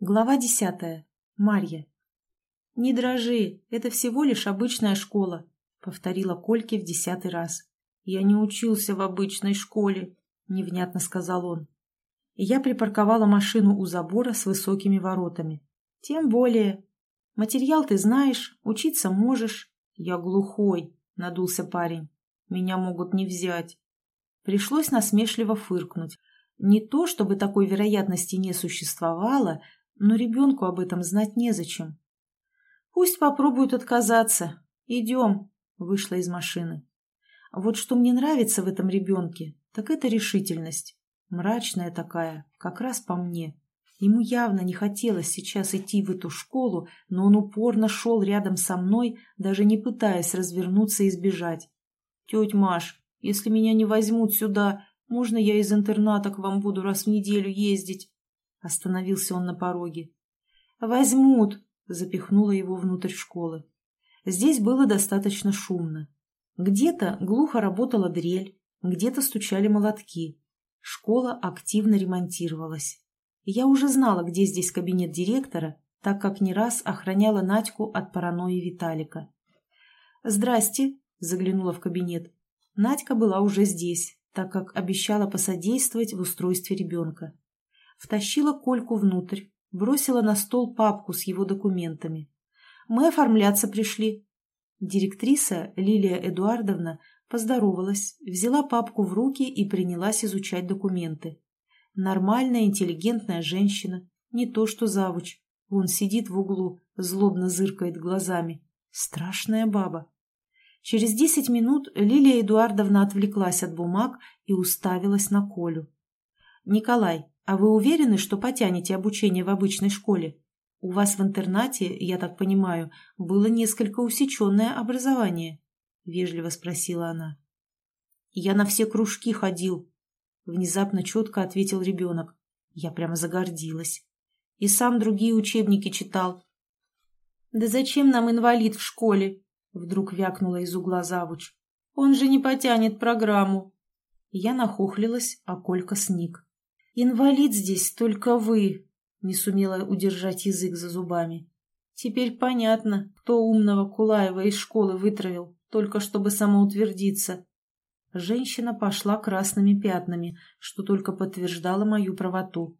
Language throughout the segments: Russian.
Глава десятая. Марья. «Не дрожи, это всего лишь обычная школа», — повторила Кольке в десятый раз. «Я не учился в обычной школе», — невнятно сказал он. Я припарковала машину у забора с высокими воротами. «Тем более. Материал ты знаешь, учиться можешь». «Я глухой», — надулся парень. «Меня могут не взять». Пришлось насмешливо фыркнуть. Не то, чтобы такой вероятности не существовало, — но ребенку об этом знать незачем. Пусть попробуют отказаться. Идем, вышла из машины. Вот что мне нравится в этом ребенке, так это решительность. Мрачная такая, как раз по мне. Ему явно не хотелось сейчас идти в эту школу, но он упорно шел рядом со мной, даже не пытаясь развернуться и сбежать. «Тетя Маш, если меня не возьмут сюда, можно я из интерната к вам буду раз в неделю ездить?» Остановился он на пороге. «Возьмут!» — запихнула его внутрь школы. Здесь было достаточно шумно. Где-то глухо работала дрель, где-то стучали молотки. Школа активно ремонтировалась. Я уже знала, где здесь кабинет директора, так как не раз охраняла Надьку от паранойи Виталика. «Здрасте!» – заглянула в кабинет. Надька была уже здесь, так как обещала посодействовать в устройстве ребенка втащила Кольку внутрь, бросила на стол папку с его документами. «Мы оформляться пришли». Директриса Лилия Эдуардовна поздоровалась, взяла папку в руки и принялась изучать документы. Нормальная, интеллигентная женщина, не то что завуч. Он сидит в углу, злобно зыркает глазами. Страшная баба. Через десять минут Лилия Эдуардовна отвлеклась от бумаг и уставилась на Колю. «Николай, «А вы уверены, что потянете обучение в обычной школе? У вас в интернате, я так понимаю, было несколько усеченное образование?» — вежливо спросила она. «Я на все кружки ходил», — внезапно четко ответил ребенок. Я прямо загордилась. И сам другие учебники читал. «Да зачем нам инвалид в школе?» — вдруг вякнула из угла завуч. «Он же не потянет программу». Я нахохлилась, а Колька сник. «Инвалид здесь только вы», — не сумела удержать язык за зубами. «Теперь понятно, кто умного Кулаева из школы вытравил, только чтобы самоутвердиться». Женщина пошла красными пятнами, что только подтверждало мою правоту.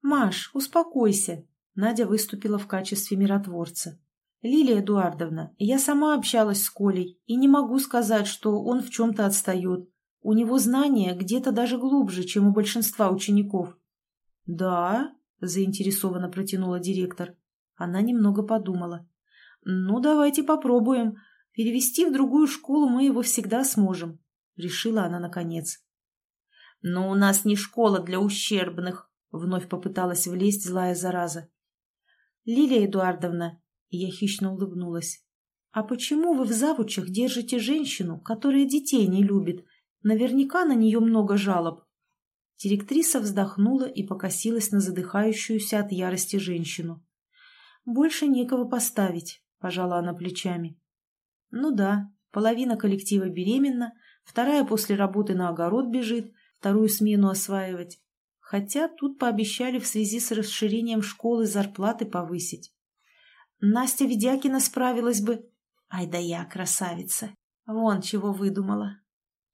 «Маш, успокойся», — Надя выступила в качестве миротворца. «Лилия Эдуардовна, я сама общалась с Колей и не могу сказать, что он в чем-то отстает. У него знания где-то даже глубже, чем у большинства учеников. «Да?» – заинтересованно протянула директор. Она немного подумала. «Ну, давайте попробуем. Перевести в другую школу мы его всегда сможем», – решила она наконец. «Но у нас не школа для ущербных», – вновь попыталась влезть злая зараза. «Лилия Эдуардовна», – я хищно улыбнулась, – «а почему вы в завучах держите женщину, которая детей не любит, Наверняка на нее много жалоб. Директриса вздохнула и покосилась на задыхающуюся от ярости женщину. «Больше некого поставить», — пожала она плечами. «Ну да, половина коллектива беременна, вторая после работы на огород бежит, вторую смену осваивать. Хотя тут пообещали в связи с расширением школы зарплаты повысить. Настя Ведякина справилась бы. Ай да я, красавица! Вон чего выдумала.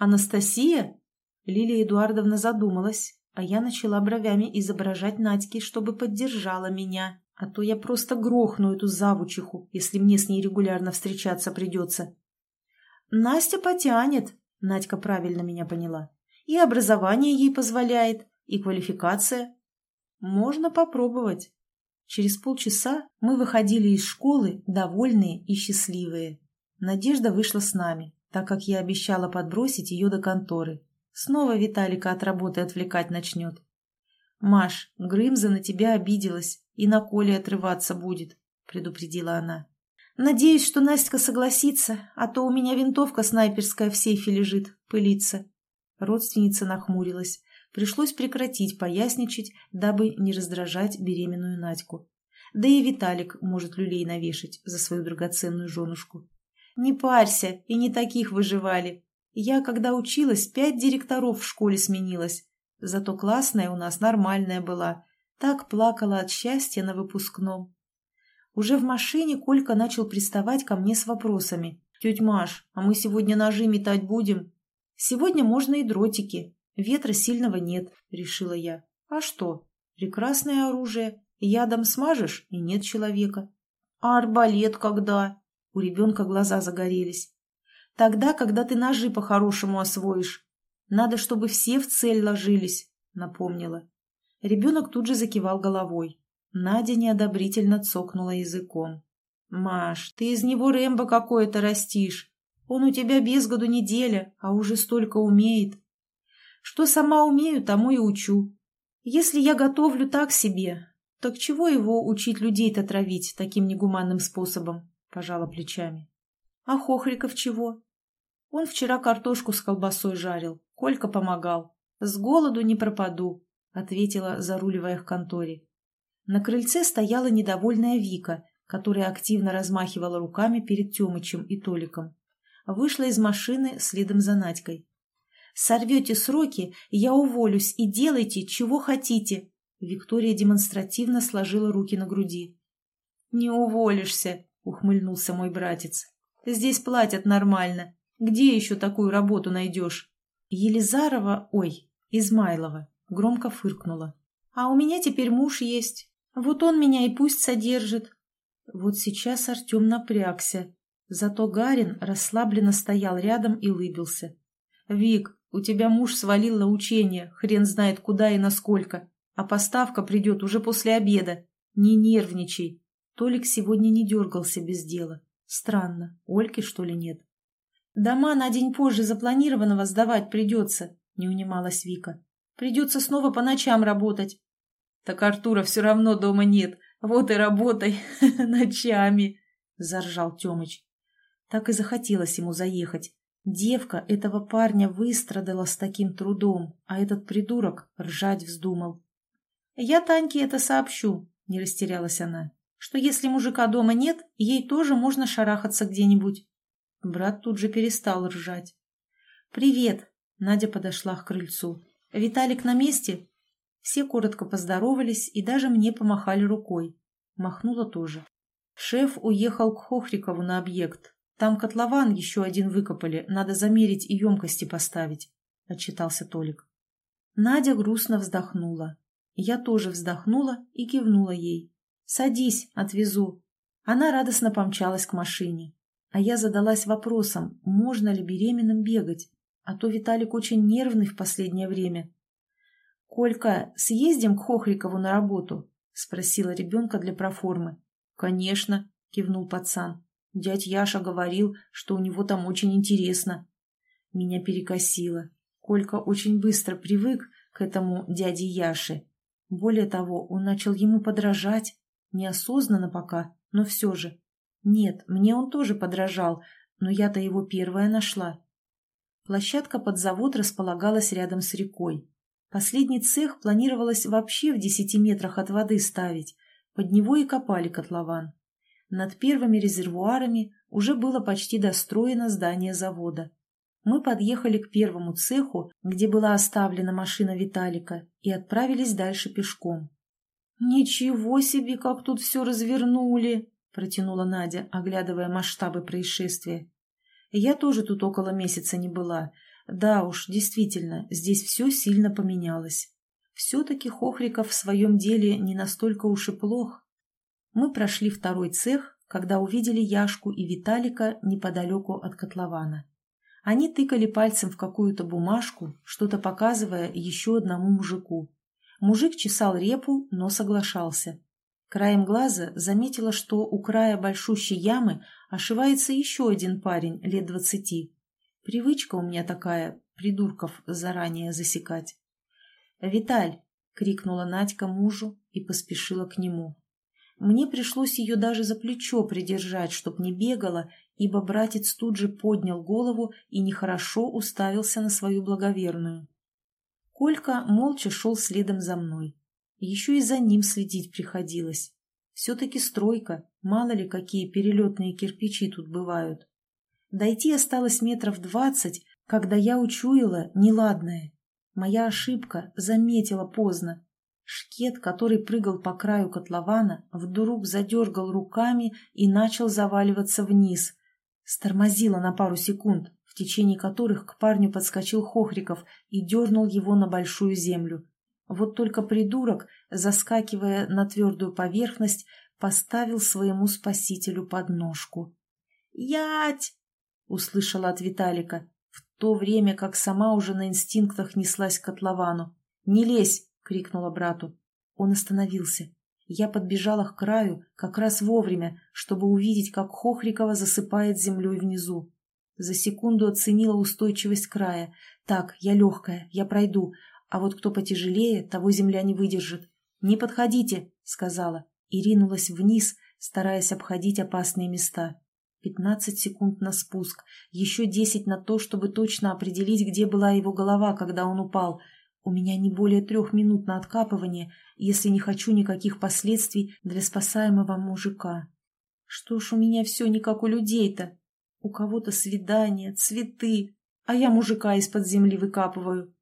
«Анастасия?» Лилия Эдуардовна задумалась, а я начала бровями изображать Надьки, чтобы поддержала меня, а то я просто грохну эту завучиху, если мне с ней регулярно встречаться придется. «Настя потянет», — Надька правильно меня поняла. «И образование ей позволяет, и квалификация. Можно попробовать». Через полчаса мы выходили из школы, довольные и счастливые. Надежда вышла с нами, так как я обещала подбросить ее до конторы. Снова Виталика от работы отвлекать начнет. «Маш, Грымза на тебя обиделась и на Коле отрываться будет», — предупредила она. «Надеюсь, что Настя согласится, а то у меня винтовка снайперская в сейфе лежит, пылится». Родственница нахмурилась. Пришлось прекратить поясничать, дабы не раздражать беременную Надьку. Да и Виталик может люлей навешать за свою драгоценную женушку. Не парься, и не таких выживали. Я, когда училась, пять директоров в школе сменилась. Зато классная у нас нормальная была. Так плакала от счастья на выпускном. Уже в машине Колька начал приставать ко мне с вопросами. «Тетя Маш, а мы сегодня ножи метать будем?» «Сегодня можно и дротики. Ветра сильного нет», — решила я. «А что? Прекрасное оружие. Ядом смажешь, и нет человека». «А арбалет когда?» У ребенка глаза загорелись. «Тогда, когда ты ножи по-хорошему освоишь. Надо, чтобы все в цель ложились», — напомнила. Ребенок тут же закивал головой. Надя неодобрительно цокнула языком. «Маш, ты из него Рэмбо какое-то растишь. Он у тебя без году неделя, а уже столько умеет. Что сама умею, тому и учу. Если я готовлю так себе, так чего его учить людей-то травить таким негуманным способом?» Пожала плечами. «А Хохриков чего?» Он вчера картошку с колбасой жарил, Колька помогал. С голоду не пропаду, ответила, заруливая к конторе. На крыльце стояла недовольная Вика, которая активно размахивала руками перед Темычем и Толиком. Вышла из машины следом за Надькой. «Сорвете сроки, я уволюсь и делайте, чего хотите!» Виктория демонстративно сложила руки на груди. «Не уволишься!» — ухмыльнулся мой братец. «Здесь платят нормально. Где еще такую работу найдешь?» Елизарова, ой, Измайлова, громко фыркнула. «А у меня теперь муж есть. Вот он меня и пусть содержит. Вот сейчас Артем напрягся. Зато Гарин расслабленно стоял рядом и улыбился. «Вик, у тебя муж свалил на учение, хрен знает куда и насколько, а поставка придет уже после обеда. Не нервничай». Толик сегодня не дергался без дела. Странно, Ольки, что ли, нет? «Дома на день позже запланированного сдавать придется», — не унималась Вика. «Придется снова по ночам работать. Так Артура все равно дома нет. Вот и работай ночами, — заржал Темыч. Так и захотелось ему заехать. Девка этого парня выстрадала с таким трудом, а этот придурок ржать вздумал. «Я Таньке это сообщу», — не растерялась она, «что если мужика дома нет, ей тоже можно шарахаться где-нибудь». Брат тут же перестал ржать. «Привет», — Надя подошла к крыльцу. «Виталик на месте?» Все коротко поздоровались и даже мне помахали рукой. Махнула тоже. Шеф уехал к Хохрикову на объект. Там котлован еще один выкопали, надо замерить и емкости поставить, — отчитался Толик. Надя грустно вздохнула. Я тоже вздохнула и кивнула ей. «Садись, отвезу». Она радостно помчалась к машине. А я задалась вопросом, можно ли беременным бегать, а то Виталик очень нервный в последнее время. «Колька, съездим к Хохрикову на работу?» — спросила ребенка для проформы. «Конечно», — кивнул пацан. «Дядь Яша говорил, что у него там очень интересно». Меня перекосило. Колька очень быстро привык к этому дяде Яше. Более того, он начал ему подражать. Неосознанно пока, но все же. Нет, мне он тоже подражал, но я-то его первая нашла. Площадка под завод располагалась рядом с рекой. Последний цех планировалось вообще в десяти метрах от воды ставить, под него и копали котлован. Над первыми резервуарами уже было почти достроено здание завода. Мы подъехали к первому цеху, где была оставлена машина Виталика, и отправились дальше пешком. «Ничего себе, как тут все развернули!» – протянула Надя, оглядывая масштабы происшествия. «Я тоже тут около месяца не была, да уж, действительно, здесь все сильно поменялось. Все-таки Хохриков в своем деле не настолько уж и плох. Мы прошли второй цех, когда увидели Яшку и Виталика неподалеку от котлована. Они тыкали пальцем в какую-то бумажку, что-то показывая еще одному мужику. Мужик чесал репу, но соглашался. Краем глаза заметила, что у края большущей ямы ошивается еще один парень лет двадцати. Привычка у меня такая, придурков заранее засекать. «Виталь!» — крикнула Надька мужу и поспешила к нему. Мне пришлось ее даже за плечо придержать, чтоб не бегала, ибо братец тут же поднял голову и нехорошо уставился на свою благоверную. Колька молча шел следом за мной. Еще и за ним следить приходилось. Все-таки стройка, мало ли какие перелетные кирпичи тут бывают. Дойти осталось метров двадцать, когда я учуяла неладное. Моя ошибка заметила поздно. Шкет, который прыгал по краю котлована, вдруг задергал руками и начал заваливаться вниз. Стормозило на пару секунд, в течение которых к парню подскочил Хохриков и дернул его на большую землю. Вот только придурок, заскакивая на твердую поверхность, поставил своему спасителю подножку. «Ять!» — услышала от Виталика, в то время как сама уже на инстинктах неслась к котловану. «Не лезь!» — крикнула брату. Он остановился. Я подбежала к краю как раз вовремя, чтобы увидеть, как Хохрикова засыпает землей внизу. За секунду оценила устойчивость края. Так, я легкая, я пройду, а вот кто потяжелее, того земля не выдержит. «Не подходите!» — сказала, и ринулась вниз, стараясь обходить опасные места. Пятнадцать секунд на спуск, еще десять на то, чтобы точно определить, где была его голова, когда он упал — у меня не более трех минут на откапывание, если не хочу никаких последствий для спасаемого мужика. Что ж у меня все не как у людей-то? У кого-то свидания, цветы, а я мужика из-под земли выкапываю.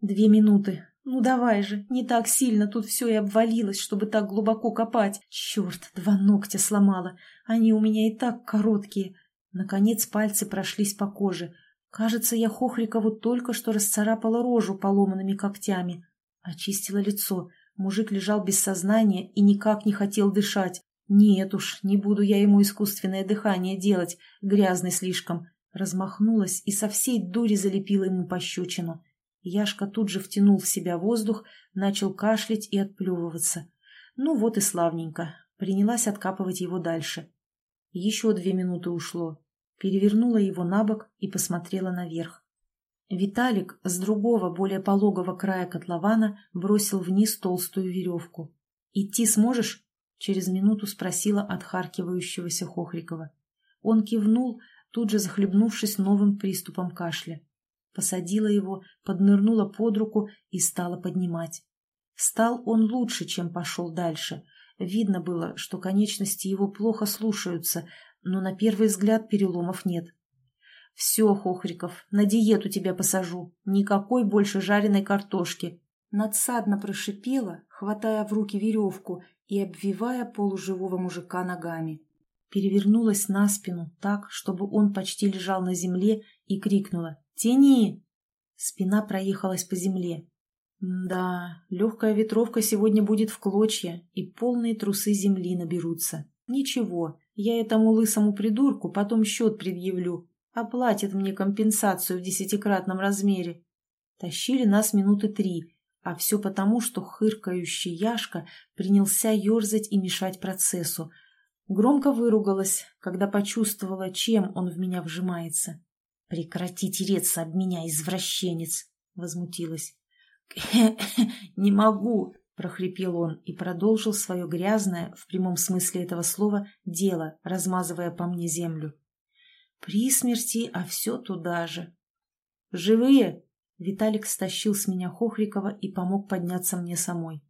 Две минуты. Ну давай же, не так сильно тут все и обвалилось, чтобы так глубоко копать. Черт, два ногтя сломала. Они у меня и так короткие. Наконец пальцы прошлись по коже — Кажется, я Хохрикову только что расцарапала рожу поломанными когтями. Очистила лицо. Мужик лежал без сознания и никак не хотел дышать. Нет уж, не буду я ему искусственное дыхание делать, грязный слишком. Размахнулась и со всей дури залепила ему пощечину. Яшка тут же втянул в себя воздух, начал кашлять и отплевываться. Ну вот и славненько. Принялась откапывать его дальше. Еще две минуты ушло перевернула его на бок и посмотрела наверх. Виталик с другого, более пологого края котлована бросил вниз толстую веревку. «Идти сможешь?» — через минуту спросила отхаркивающегося Хохрикова. Он кивнул, тут же захлебнувшись новым приступом кашля. Посадила его, поднырнула под руку и стала поднимать. Стал он лучше, чем пошел дальше. Видно было, что конечности его плохо слушаются, но на первый взгляд переломов нет. «Все, Хохриков, на диету тебя посажу. Никакой больше жареной картошки». Надсадно прошипела, хватая в руки веревку и обвивая полуживого мужика ногами. Перевернулась на спину так, чтобы он почти лежал на земле, и крикнула «Тяни!». Спина проехалась по земле. Да, легкая ветровка сегодня будет в клочья, и полные трусы земли наберутся. Ничего, я этому лысому придурку потом счет предъявлю. Оплатит мне компенсацию в десятикратном размере. Тащили нас минуты три, а все потому, что хыркающий Яшка принялся ерзать и мешать процессу. Громко выругалась, когда почувствовала, чем он в меня вжимается. «Прекрати тереться об меня, извращенец!» — возмутилась. «Не могу!» прохрипел он и продолжил свое грязное, в прямом смысле этого слова, дело, размазывая по мне землю. При смерти, а все туда же. «Живые?» Виталик стащил с меня Хохрикова и помог подняться мне самой.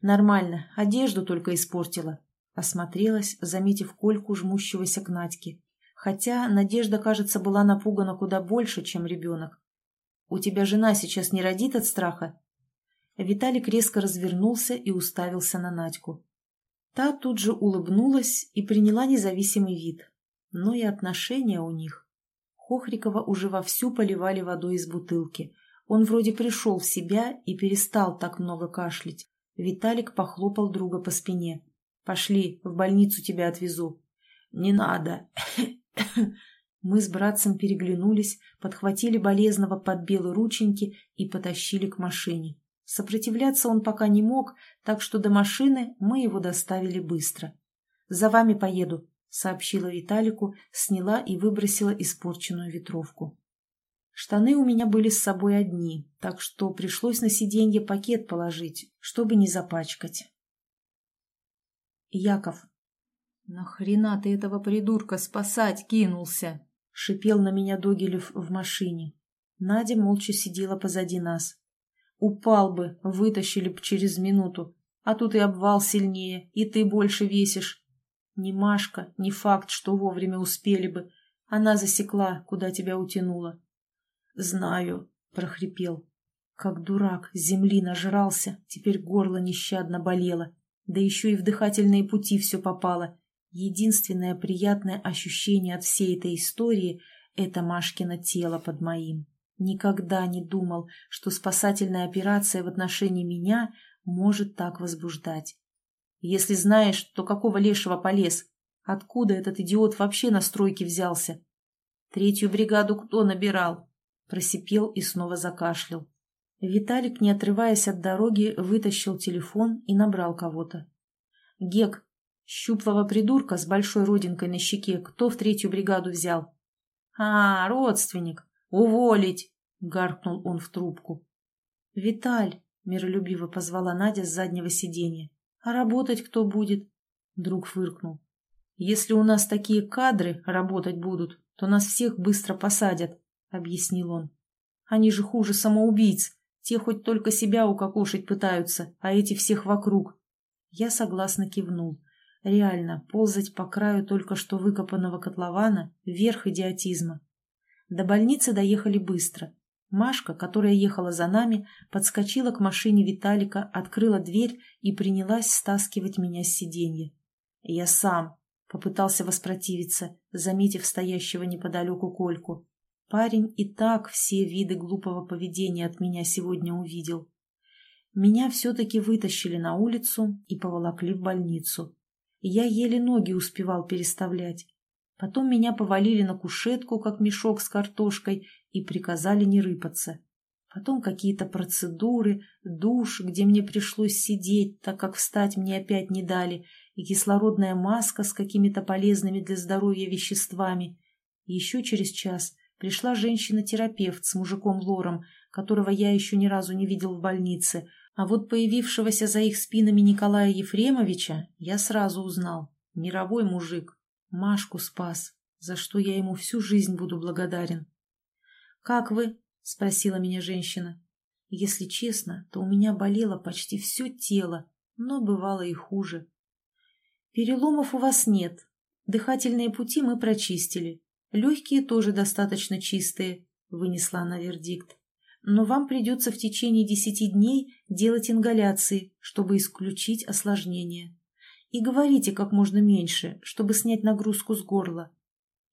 «Нормально, одежду только испортила». Осмотрелась, заметив Кольку, жмущегося к Надьке. Хотя Надежда, кажется, была напугана куда больше, чем ребенок. «У тебя жена сейчас не родит от страха?» Виталик резко развернулся и уставился на Надьку. Та тут же улыбнулась и приняла независимый вид. Но и отношения у них. Хохрикова уже вовсю поливали водой из бутылки. Он вроде пришел в себя и перестал так много кашлять. Виталик похлопал друга по спине. «Пошли, в больницу тебя отвезу». «Не надо». Мы с братцем переглянулись, подхватили болезного под белые рученьки и потащили к машине. Сопротивляться он пока не мог, так что до машины мы его доставили быстро. «За вами поеду», — сообщила Виталику, сняла и выбросила испорченную ветровку. Штаны у меня были с собой одни, так что пришлось на сиденье пакет положить, чтобы не запачкать. Яков. «Нахрена ты этого придурка спасать кинулся?» — шипел на меня Догилев в машине. Надя молча сидела позади нас. Упал бы, вытащили б через минуту. А тут и обвал сильнее, и ты больше весишь. Ни Машка, ни факт, что вовремя успели бы. Она засекла, куда тебя утянула. — Знаю, — прохрипел. — Как дурак, земли нажрался, теперь горло нещадно болело. Да еще и в дыхательные пути все попало. Единственное приятное ощущение от всей этой истории — это Машкино тело под моим. Никогда не думал, что спасательная операция в отношении меня может так возбуждать. Если знаешь, то какого лешего полез? Откуда этот идиот вообще на стройке взялся? Третью бригаду кто набирал? Просипел и снова закашлял. Виталик, не отрываясь от дороги, вытащил телефон и набрал кого-то. «Гек, щуплого придурка с большой родинкой на щеке, кто в третью бригаду взял?» «А, родственник! Уволить!» — гаркнул он в трубку. «Виталь!» — миролюбиво позвала Надя с заднего сиденья. «А работать кто будет?» Друг фыркнул. «Если у нас такие кадры работать будут, то нас всех быстро посадят», — объяснил он. «Они же хуже самоубийц. Те хоть только себя укокошить пытаются, а эти всех вокруг». Я согласно кивнул. Реально, ползать по краю только что выкопанного котлована — верх идиотизма. До больницы доехали быстро. Машка, которая ехала за нами, подскочила к машине Виталика, открыла дверь и принялась стаскивать меня с сиденья. Я сам попытался воспротивиться, заметив стоящего неподалеку Кольку. Парень и так все виды глупого поведения от меня сегодня увидел. Меня все-таки вытащили на улицу и поволокли в больницу. Я еле ноги успевал переставлять. Потом меня повалили на кушетку, как мешок с картошкой, и приказали не рыпаться. Потом какие-то процедуры, душ, где мне пришлось сидеть, так как встать мне опять не дали, и кислородная маска с какими-то полезными для здоровья веществами. Еще через час пришла женщина-терапевт с мужиком Лором, которого я еще ни разу не видел в больнице, а вот появившегося за их спинами Николая Ефремовича я сразу узнал. Мировой мужик. Машку спас, за что я ему всю жизнь буду благодарен. «Как вы?» — спросила меня женщина. Если честно, то у меня болело почти все тело, но бывало и хуже. Переломов у вас нет. Дыхательные пути мы прочистили. Легкие тоже достаточно чистые, вынесла она вердикт. Но вам придется в течение десяти дней делать ингаляции, чтобы исключить осложнения. И говорите как можно меньше, чтобы снять нагрузку с горла.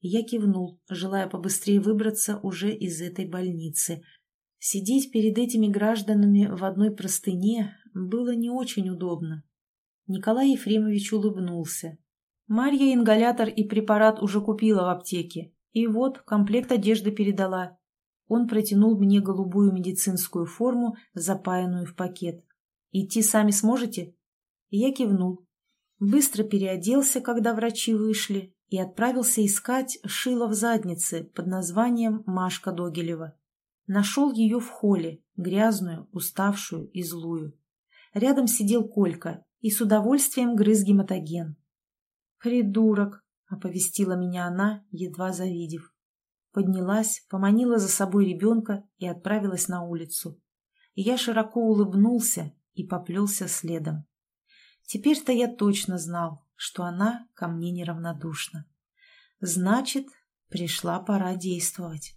Я кивнул, желая побыстрее выбраться уже из этой больницы. Сидеть перед этими гражданами в одной простыне было не очень удобно. Николай Ефремович улыбнулся. Марья ингалятор и препарат уже купила в аптеке. И вот, комплект одежды передала. Он протянул мне голубую медицинскую форму, запаянную в пакет. «Идти сами сможете?» Я кивнул. Быстро переоделся, когда врачи вышли, и отправился искать шило в заднице под названием Машка Догилева. Нашел ее в холле, грязную, уставшую и злую. Рядом сидел Колька и с удовольствием грыз гематоген. «Придурок!» — оповестила меня она, едва завидев. Поднялась, поманила за собой ребенка и отправилась на улицу. Я широко улыбнулся и поплелся следом. Теперь-то я точно знал, что она ко мне неравнодушна. Значит, пришла пора действовать.